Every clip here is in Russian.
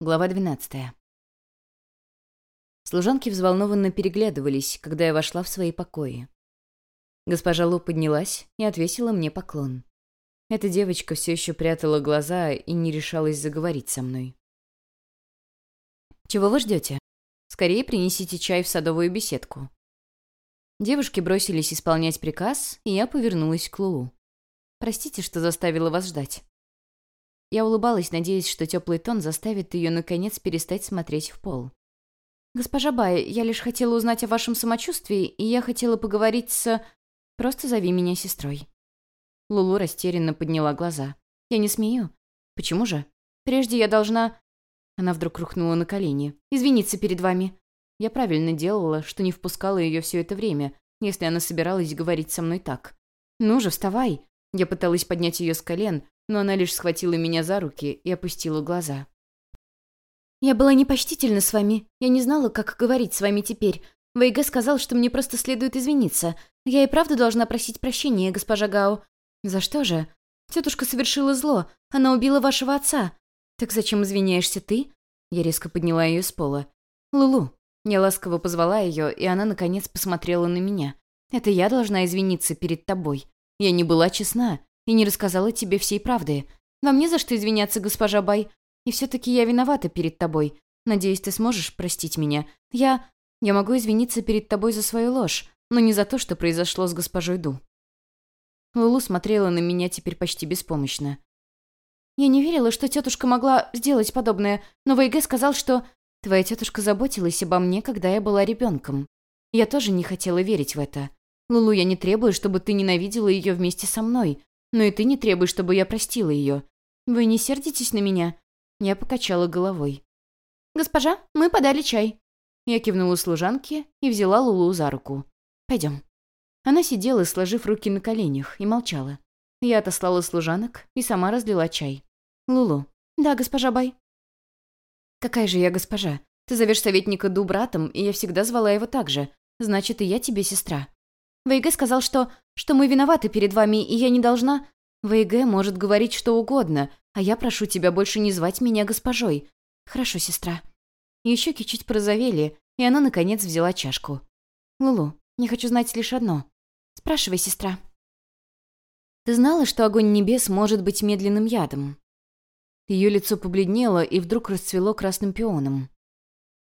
Глава 12. Служанки взволнованно переглядывались, когда я вошла в свои покои. Госпожа Лу поднялась и отвесила мне поклон. Эта девочка все еще прятала глаза и не решалась заговорить со мной. «Чего вы ждете? Скорее принесите чай в садовую беседку». Девушки бросились исполнять приказ, и я повернулась к Лулу. «Простите, что заставила вас ждать». Я улыбалась, надеясь, что теплый тон заставит ее, наконец, перестать смотреть в пол. «Госпожа Бай, я лишь хотела узнать о вашем самочувствии, и я хотела поговорить с... Просто зови меня сестрой». Лулу растерянно подняла глаза. «Я не смею. Почему же? Прежде я должна...» Она вдруг рухнула на колени. «Извиниться перед вами». Я правильно делала, что не впускала ее все это время, если она собиралась говорить со мной так. «Ну же, вставай!» Я пыталась поднять ее с колен, но она лишь схватила меня за руки и опустила глаза. «Я была непочтительна с вами. Я не знала, как говорить с вами теперь. Вейге сказал, что мне просто следует извиниться. Я и правда должна просить прощения, госпожа Гао». «За что же?» «Тетушка совершила зло. Она убила вашего отца». «Так зачем извиняешься ты?» Я резко подняла ее с пола. «Лулу». Я ласково позвала ее, и она, наконец, посмотрела на меня. «Это я должна извиниться перед тобой. Я не была честна и не рассказала тебе всей правды. Вам не за что извиняться, госпожа Бай. И все-таки я виновата перед тобой. Надеюсь, ты сможешь простить меня. Я... Я могу извиниться перед тобой за свою ложь, но не за то, что произошло с госпожой Ду». Лулу смотрела на меня теперь почти беспомощно. «Я не верила, что тетушка могла сделать подобное, но Вейге сказал, что твоя тетушка заботилась обо мне, когда я была ребенком. Я тоже не хотела верить в это. Лулу, я не требую, чтобы ты ненавидела ее вместе со мной, но и ты не требуй, чтобы я простила ее. Вы не сердитесь на меня?» Я покачала головой. «Госпожа, мы подали чай». Я кивнула служанке и взяла Лулу за руку. «Пойдем». Она сидела, сложив руки на коленях, и молчала. Я отослала служанок и сама разлила чай. «Лулу». «Да, госпожа Бай». «Какая же я госпожа? Ты зовешь советника Ду братом, и я всегда звала его так же. Значит, и я тебе сестра». Вейге сказал, что... что мы виноваты перед вами, и я не должна... Вейге может говорить что угодно, а я прошу тебя больше не звать меня госпожой. Хорошо, сестра. Ее щеки чуть порозовели, и она, наконец, взяла чашку. Лулу, не хочу знать лишь одно. Спрашивай, сестра. Ты знала, что огонь небес может быть медленным ядом? Ее лицо побледнело и вдруг расцвело красным пионом.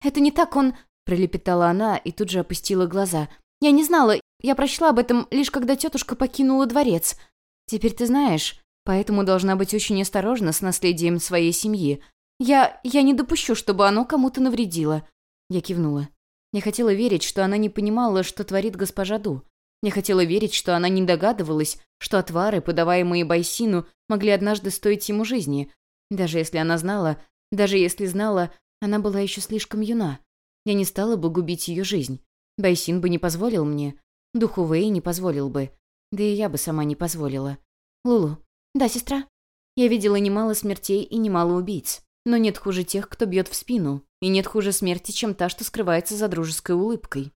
«Это не так он...» — пролепетала она и тут же опустила глаза. «Я не знала, я прочла об этом лишь когда тетушка покинула дворец. Теперь ты знаешь, поэтому должна быть очень осторожна с наследием своей семьи. Я... я не допущу, чтобы оно кому-то навредило». Я кивнула. Я хотела верить, что она не понимала, что творит госпожа Ду. Я хотела верить, что она не догадывалась, что отвары, подаваемые Байсину, могли однажды стоить ему жизни. Даже если она знала, даже если знала, она была еще слишком юна. Я не стала бы губить ее жизнь. Байсин бы не позволил мне. Духу Вэй не позволил бы. Да и я бы сама не позволила. Лулу. Да, сестра. Я видела немало смертей и немало убийц. Но нет хуже тех, кто бьет в спину. И нет хуже смерти, чем та, что скрывается за дружеской улыбкой.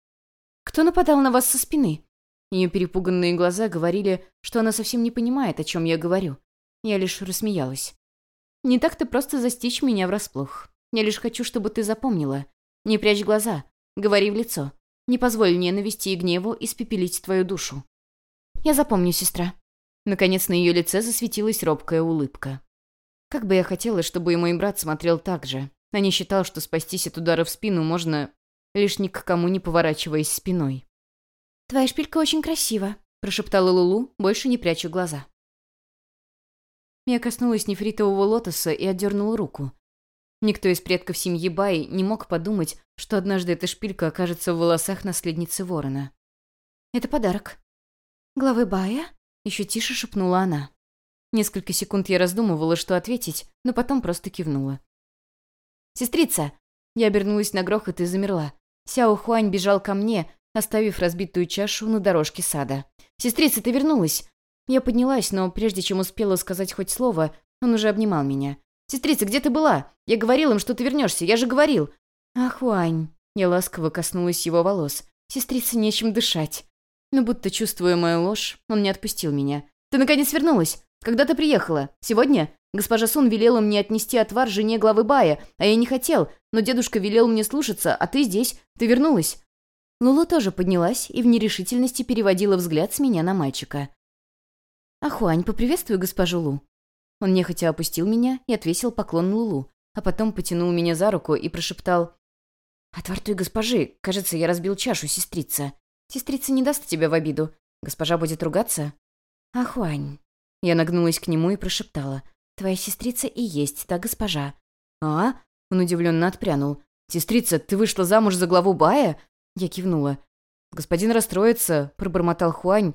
Кто нападал на вас со спины? Ее перепуганные глаза говорили, что она совсем не понимает, о чем я говорю. Я лишь рассмеялась. «Не так-то просто застичь меня врасплох. Я лишь хочу, чтобы ты запомнила. Не прячь глаза. Говори в лицо. Не позволь ненависти и гневу испепелить твою душу. Я запомню, сестра». Наконец на ее лице засветилась робкая улыбка. Как бы я хотела, чтобы и мой брат смотрел так же, а не считал, что спастись от удара в спину можно, лишь ни к кому не поворачиваясь спиной. «Твоя шпилька очень красива», — прошептала Лулу, больше не пряча глаза. Я коснулась нефритового лотоса и отдернула руку. Никто из предков семьи Баи не мог подумать, что однажды эта шпилька окажется в волосах наследницы ворона. «Это подарок». «Главы Бая?» — еще тише шепнула она. Несколько секунд я раздумывала, что ответить, но потом просто кивнула. «Сестрица!» Я обернулась на грохот и замерла. Сяо Хуань бежал ко мне, оставив разбитую чашу на дорожке сада. «Сестрица, ты вернулась!» Я поднялась, но прежде чем успела сказать хоть слово, он уже обнимал меня. «Сестрица, где ты была? Я говорил им, что ты вернешься. Я же говорил!» «Ах, Уань!» Я ласково коснулась его волос. «Сестрице нечем дышать». Но будто чувствуя мою ложь, он не отпустил меня. «Ты наконец вернулась? Когда ты приехала? Сегодня? Госпожа Сун велела мне отнести отвар жене главы Бая, а я не хотел, но дедушка велел мне слушаться, а ты здесь, ты вернулась». Лулу тоже поднялась и в нерешительности переводила взгляд с меня на мальчика. «Ахуань, поприветствуй госпожу Лу». Он нехотя опустил меня и отвесил поклон Лулу, а потом потянул меня за руку и прошептал «Отвар той госпожи, кажется, я разбил чашу, сестрица. Сестрица не даст тебя в обиду. Госпожа будет ругаться?» «Ахуань». Я нагнулась к нему и прошептала «Твоя сестрица и есть та госпожа». «А?» Он удивленно отпрянул. «Сестрица, ты вышла замуж за главу Бая?» Я кивнула. «Господин расстроится», — пробормотал Хуань,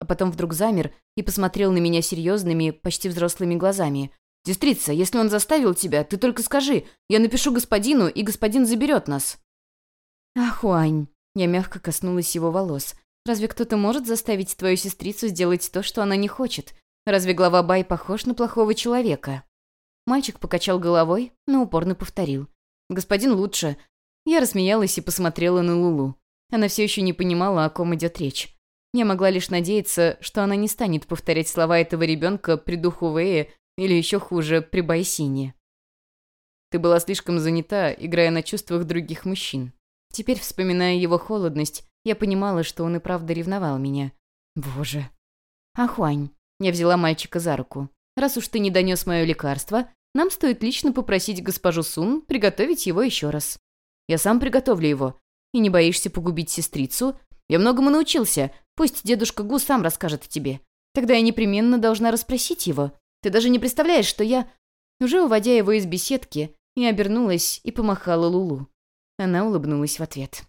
а потом вдруг замер и посмотрел на меня серьезными, почти взрослыми глазами. «Сестрица, если он заставил тебя, ты только скажи. Я напишу господину, и господин заберет нас». «Ах, Хуань!» Я мягко коснулась его волос. «Разве кто-то может заставить твою сестрицу сделать то, что она не хочет? Разве глава Бай похож на плохого человека?» Мальчик покачал головой, но упорно повторил. «Господин лучше». Я рассмеялась и посмотрела на Лулу. Она все еще не понимала, о ком идет речь. Я могла лишь надеяться, что она не станет повторять слова этого ребенка при духу Вэя или еще хуже, при Байсине. Ты была слишком занята, играя на чувствах других мужчин. Теперь, вспоминая его холодность, я понимала, что он и правда ревновал меня. Боже. Ахуань. Я взяла мальчика за руку. Раз уж ты не донес мое лекарство, нам стоит лично попросить госпожу Сун приготовить его еще раз. Я сам приготовлю его. И не боишься погубить сестрицу? Я многому научился. Пусть дедушка Гу сам расскажет тебе. Тогда я непременно должна расспросить его. Ты даже не представляешь, что я...» Уже уводя его из беседки, я обернулась и помахала Лулу. Она улыбнулась в ответ.